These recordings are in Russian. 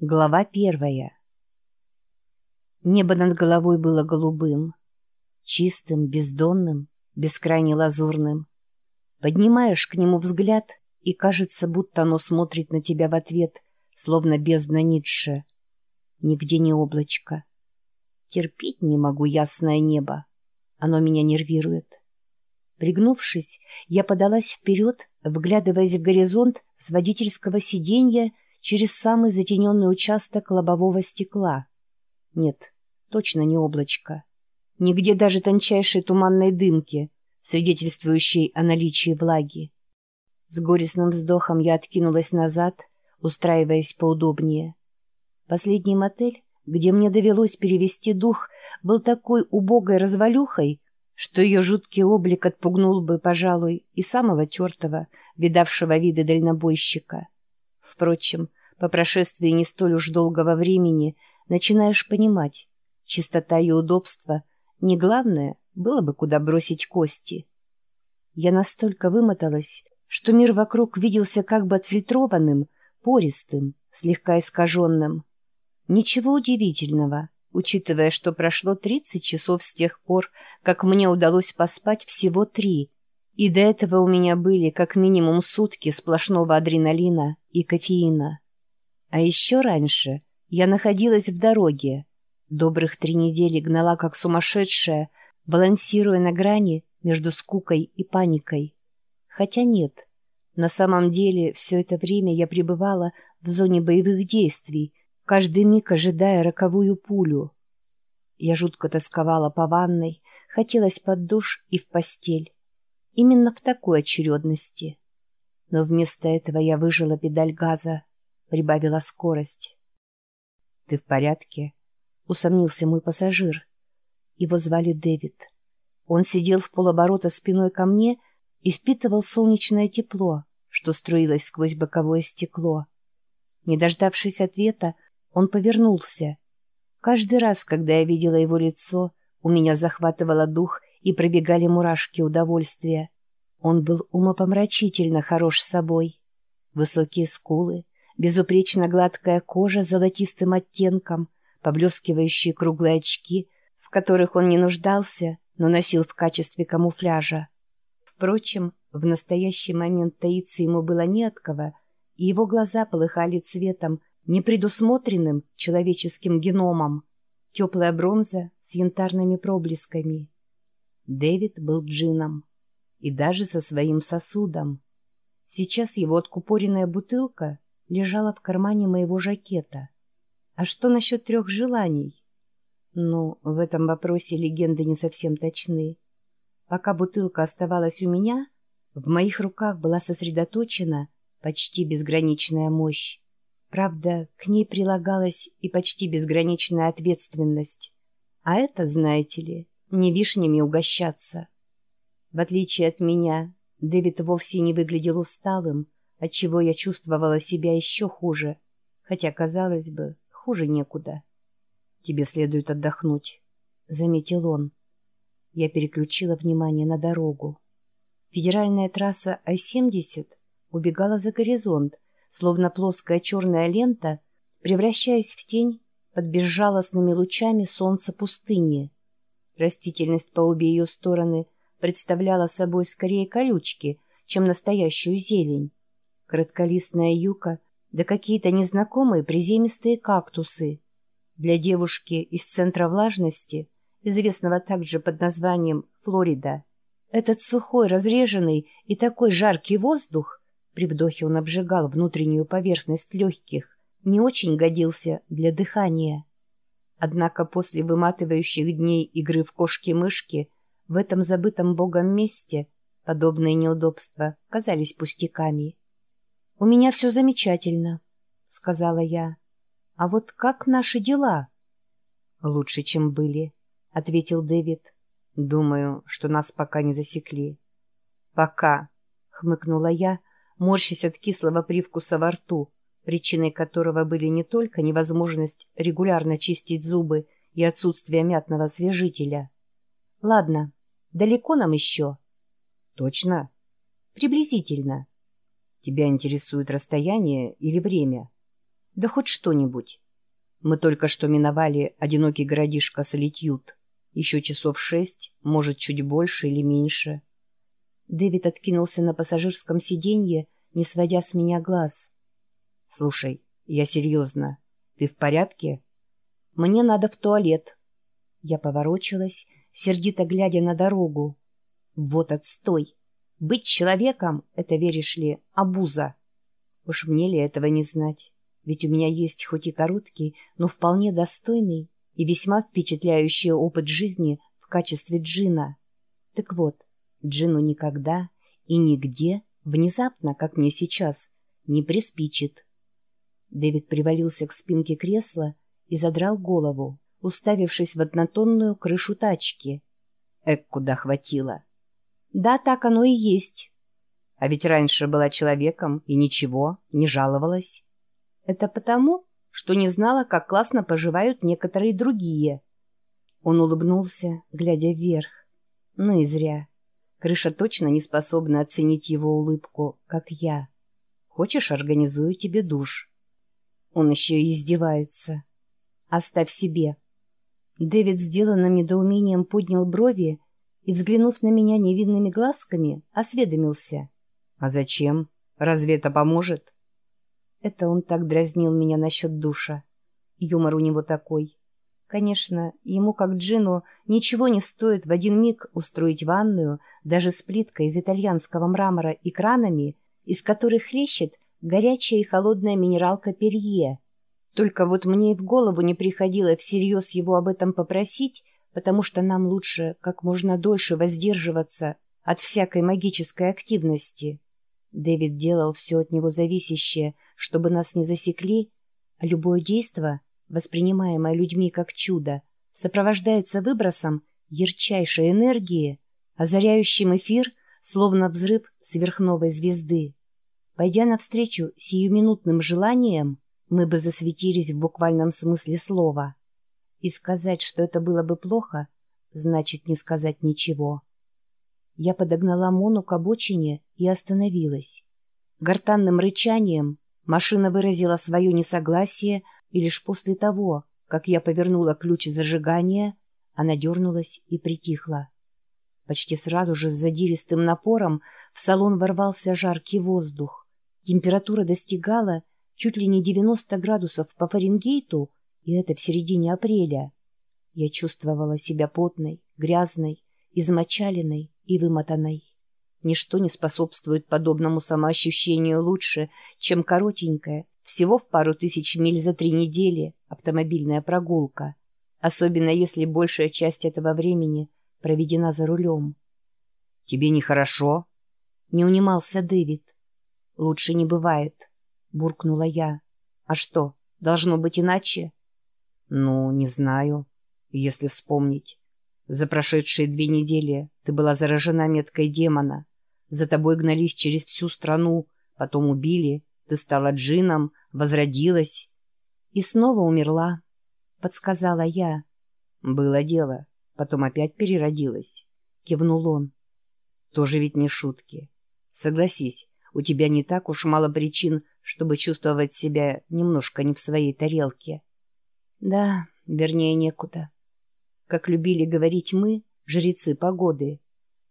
Глава первая. Небо над головой было голубым, чистым, бездонным, бескрайне лазурным. Поднимаешь к нему взгляд, и кажется, будто оно смотрит на тебя в ответ, словно бездна Ницше. Нигде не облачко. Терпеть не могу ясное небо. Оно меня нервирует. Пригнувшись, я подалась вперед, вглядываясь в горизонт с водительского сиденья через самый затененный участок лобового стекла. Нет, точно не облачко. Нигде даже тончайшей туманной дымки, свидетельствующей о наличии влаги. С горестным вздохом я откинулась назад, устраиваясь поудобнее. Последний мотель, где мне довелось перевести дух, был такой убогой развалюхой, что ее жуткий облик отпугнул бы, пожалуй, и самого тертого, видавшего виды дальнобойщика. Впрочем, по прошествии не столь уж долгого времени начинаешь понимать, чистота и удобство не главное, было бы куда бросить кости. Я настолько вымоталась, что мир вокруг виделся как бы отфильтрованным, пористым, слегка искаженным. Ничего удивительного, учитывая, что прошло 30 часов с тех пор, как мне удалось поспать всего три, и до этого у меня были как минимум сутки сплошного адреналина и кофеина. А еще раньше я находилась в дороге. Добрых три недели гнала как сумасшедшая, балансируя на грани между скукой и паникой. Хотя нет, на самом деле все это время я пребывала в зоне боевых действий, каждый миг ожидая роковую пулю. Я жутко тосковала по ванной, хотелось под душ и в постель. Именно в такой очередности. Но вместо этого я выжила педаль газа прибавила скорость. «Ты в порядке?» — усомнился мой пассажир. Его звали Дэвид. Он сидел в полоборота спиной ко мне и впитывал солнечное тепло, что струилось сквозь боковое стекло. Не дождавшись ответа, он повернулся. Каждый раз, когда я видела его лицо, у меня захватывало дух и пробегали мурашки удовольствия. Он был умопомрачительно хорош собой. Высокие скулы, безупречно гладкая кожа с золотистым оттенком, поблескивающие круглые очки, в которых он не нуждался, но носил в качестве камуфляжа. Впрочем, в настоящий момент таиться ему было не от кого, и его глаза полыхали цветом, непредусмотренным человеческим геномом. Теплая бронза с янтарными проблесками. Дэвид был джином. И даже со своим сосудом. Сейчас его откупоренная бутылка лежала в кармане моего жакета. А что насчет трех желаний? Ну, в этом вопросе легенды не совсем точны. Пока бутылка оставалась у меня, в моих руках была сосредоточена почти безграничная мощь. Правда, к ней прилагалась и почти безграничная ответственность. А это, знаете ли, не вишнями угощаться. В отличие от меня, Дэвид вовсе не выглядел усталым, отчего я чувствовала себя еще хуже, хотя, казалось бы, хуже некуда. «Тебе следует отдохнуть», — заметил он. Я переключила внимание на дорогу. Федеральная трасса А-70 убегала за горизонт, словно плоская черная лента, превращаясь в тень под безжалостными лучами солнца пустыни. Растительность по обе ее стороны представляла собой скорее колючки, чем настоящую зелень коротколистная юка, да какие-то незнакомые приземистые кактусы. Для девушки из центра влажности, известного также под названием Флорида, этот сухой, разреженный и такой жаркий воздух, при вдохе он обжигал внутреннюю поверхность легких, не очень годился для дыхания. Однако после выматывающих дней игры в кошки-мышки в этом забытом богом месте подобные неудобства казались пустяками. «У меня все замечательно», — сказала я. «А вот как наши дела?» «Лучше, чем были», — ответил Дэвид. «Думаю, что нас пока не засекли». «Пока», — хмыкнула я, морщась от кислого привкуса во рту, причиной которого были не только невозможность регулярно чистить зубы и отсутствие мятного освежителя. «Ладно, далеко нам еще?» «Точно?» «Приблизительно». Тебя интересует расстояние или время? Да хоть что-нибудь. Мы только что миновали одинокий городишко Солитют. Еще часов шесть, может, чуть больше или меньше. Дэвид откинулся на пассажирском сиденье, не сводя с меня глаз. «Слушай, я серьезно. Ты в порядке?» «Мне надо в туалет». Я поворочилась, сердито глядя на дорогу. «Вот отстой! Быть человеком — это, веришь ли, обуза. Уж мне ли этого не знать? Ведь у меня есть хоть и короткий, но вполне достойный и весьма впечатляющий опыт жизни в качестве джина. Так вот, джину никогда и нигде, внезапно, как мне сейчас, не приспичит. Дэвид привалился к спинке кресла и задрал голову, уставившись в однотонную крышу тачки. Эк, куда хватило. Да, так оно и есть. А ведь раньше была человеком и ничего, не жаловалась. Это потому, что не знала, как классно поживают некоторые другие. Он улыбнулся, глядя вверх. Ну и зря. Крыша точно не способна оценить его улыбку, как я. Хочешь, организую тебе душ. Он еще и издевается. Оставь себе. Дэвид сделанным недоумением поднял брови и, взглянув на меня невинными глазками, осведомился. «А зачем? Разве это поможет?» Это он так дразнил меня насчет душа. Юмор у него такой. Конечно, ему, как Джину, ничего не стоит в один миг устроить ванную, даже с плиткой из итальянского мрамора и кранами, из которых хлещет горячая и холодная минералка Перье. Только вот мне и в голову не приходило всерьез его об этом попросить, потому что нам лучше как можно дольше воздерживаться от всякой магической активности. Дэвид делал все от него зависящее, чтобы нас не засекли, а любое действо, воспринимаемое людьми как чудо, сопровождается выбросом ярчайшей энергии, озаряющим эфир, словно взрыв сверхновой звезды. Пойдя навстречу сиюминутным желаниям, мы бы засветились в буквальном смысле слова. И сказать, что это было бы плохо, значит не сказать ничего. Я подогнала Мону к обочине и остановилась. Гортанным рычанием машина выразила свое несогласие, и лишь после того, как я повернула ключ зажигания, она дернулась и притихла. Почти сразу же с задиристым напором в салон ворвался жаркий воздух. Температура достигала чуть ли не 90 градусов по Фаренгейту, и это в середине апреля. Я чувствовала себя потной, грязной, измочаленной и вымотанной. Ничто не способствует подобному самоощущению лучше, чем коротенькая, всего в пару тысяч миль за три недели, автомобильная прогулка, особенно если большая часть этого времени проведена за рулем. «Тебе нехорошо?» — не унимался Дэвид. «Лучше не бывает», — буркнула я. «А что, должно быть иначе?» «Ну, не знаю, если вспомнить. За прошедшие две недели ты была заражена меткой демона. За тобой гнались через всю страну, потом убили, ты стала джином, возродилась. И снова умерла, подсказала я. Было дело, потом опять переродилась, кивнул он. Тоже ведь не шутки. Согласись, у тебя не так уж мало причин, чтобы чувствовать себя немножко не в своей тарелке. Да, вернее, некуда. Как любили говорить мы, жрецы погоды.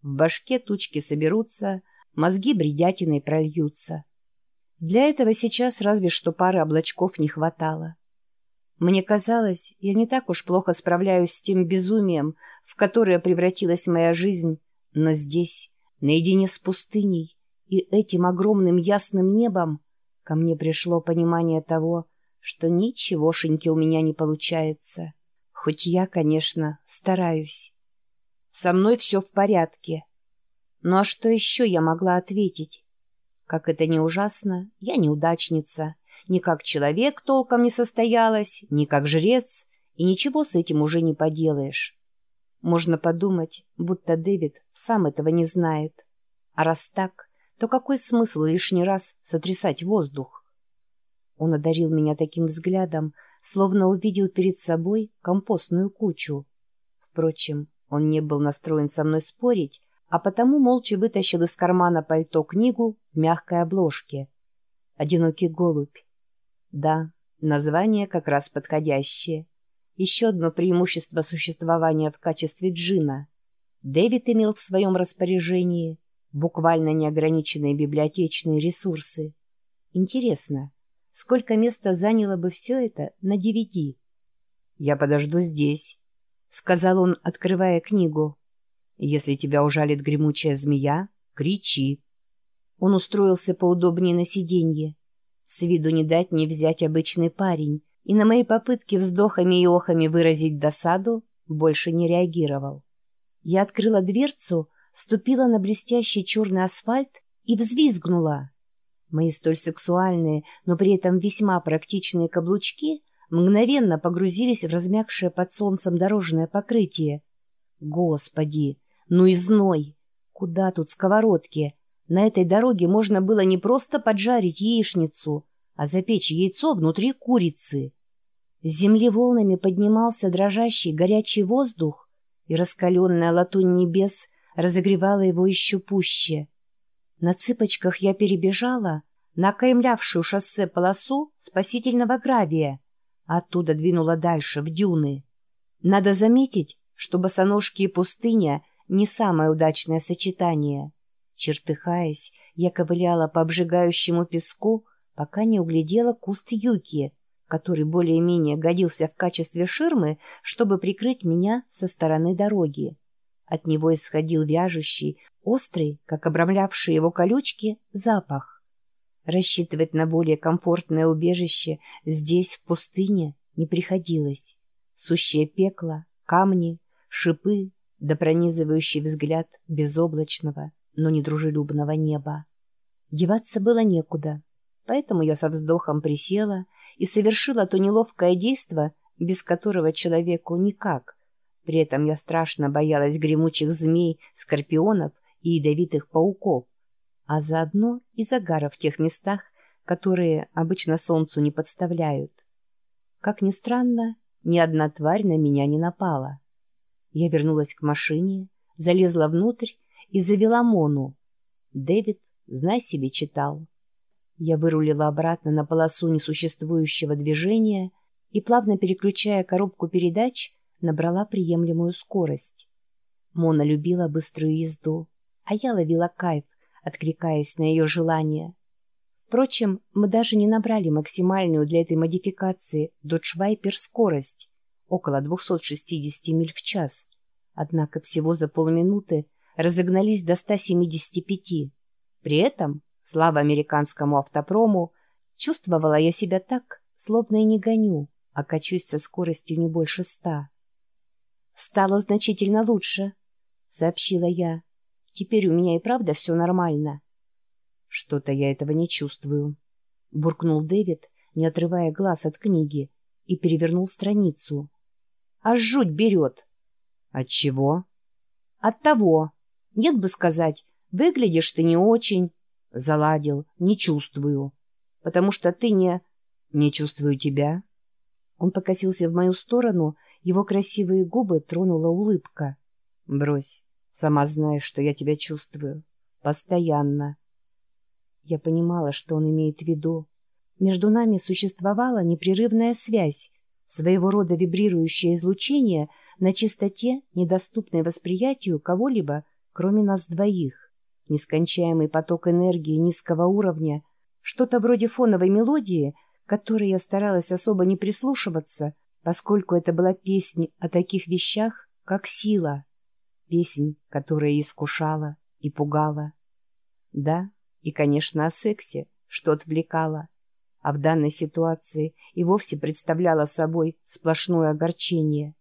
В башке тучки соберутся, мозги бредятиной прольются. Для этого сейчас разве что пары облачков не хватало. Мне казалось, я не так уж плохо справляюсь с тем безумием, в которое превратилась моя жизнь, но здесь, наедине с пустыней и этим огромным ясным небом, ко мне пришло понимание того, что ничегошеньки у меня не получается. Хоть я, конечно, стараюсь. Со мной все в порядке. Ну а что еще я могла ответить? Как это не ужасно, я неудачница. Ни как человек толком не состоялась, ни как жрец, и ничего с этим уже не поделаешь. Можно подумать, будто Дэвид сам этого не знает. А раз так, то какой смысл лишний раз сотрясать воздух? Он одарил меня таким взглядом, словно увидел перед собой компостную кучу. Впрочем, он не был настроен со мной спорить, а потому молча вытащил из кармана пальто книгу в мягкой обложке. «Одинокий голубь». Да, Название как раз подходящее. Еще одно преимущество существования в качестве джина. Дэвид имел в своем распоряжении буквально неограниченные библиотечные ресурсы. Интересно, сколько места заняло бы все это на DVD? «Я подожду здесь», — сказал он, открывая книгу. «Если тебя ужалит гремучая змея, кричи». Он устроился поудобнее на сиденье. С виду не дать не взять обычный парень, и на мои попытки вздохами и охами выразить досаду больше не реагировал. Я открыла дверцу, ступила на блестящий черный асфальт и взвизгнула. Мои столь сексуальные, но при этом весьма практичные каблучки мгновенно погрузились в размягшее под солнцем дорожное покрытие. Господи, ну и зной! Куда тут сковородки? На этой дороге можно было не просто поджарить яичницу, а запечь яйцо внутри курицы. С земли волнами поднимался дрожащий горячий воздух, и раскаленная латунь небес разогревала его еще пуще. На цыпочках я перебежала на окаймлявшую шоссе полосу спасительного гравия, оттуда двинула дальше, в дюны. Надо заметить, что босоножки и пустыня — не самое удачное сочетание — Чертыхаясь, я ковыляла по обжигающему песку, пока не углядела куст юки, который более-менее годился в качестве ширмы, чтобы прикрыть меня со стороны дороги. От него исходил вяжущий, острый, как обрамлявшие его колючки, запах. Рассчитывать на более комфортное убежище здесь, в пустыне, не приходилось. Сущее пекло, камни, шипы, да пронизывающий взгляд безоблачного, но недружелюбного неба. Деваться было некуда, поэтому я со вздохом присела и совершила то неловкое действо, без которого человеку никак. При этом я страшно боялась гремучих змей, скорпионов и ядовитых пауков, а заодно и загара в тех местах, которые обычно солнцу не подставляют. Как ни странно, ни одна тварь на меня не напала. Я вернулась к машине, залезла внутрь и завела Мону. Дэвид, знай себе, читал. Я вырулила обратно на полосу несуществующего движения и, плавно переключая коробку передач, набрала приемлемую скорость. Мона любила быструю езду, а я ловила кайф, откликаясь на ее желание. Впрочем, мы даже не набрали максимальную для этой модификации Dodge скорость, около 260 миль в час. Однако всего за полминуты разогнались до 175. При этом, слава американскому автопрому, чувствовала я себя так, словно и не гоню, а качусь со скоростью не больше ста. «Стало значительно лучше», — сообщила я. «Теперь у меня и правда все нормально». «Что-то я этого не чувствую», — буркнул Дэвид, не отрывая глаз от книги, и перевернул страницу. «Аж жуть берет». «От чего?» «От того», нет бы сказать, выглядишь ты не очень. Заладил, не чувствую. Потому что ты не... Не чувствую тебя. Он покосился в мою сторону, его красивые губы тронула улыбка. Брось, сама знаешь, что я тебя чувствую. Постоянно. Я понимала, что он имеет в виду. Между нами существовала непрерывная связь, своего рода вибрирующее излучение на частоте, недоступной восприятию кого-либо кроме нас двоих. Нескончаемый поток энергии низкого уровня, что-то вроде фоновой мелодии, которой я старалась особо не прислушиваться, поскольку это была песня о таких вещах, как сила. Песнь, которая искушала и пугала. Да, и, конечно, о сексе, что отвлекало. А в данной ситуации и вовсе представляла собой сплошное огорчение.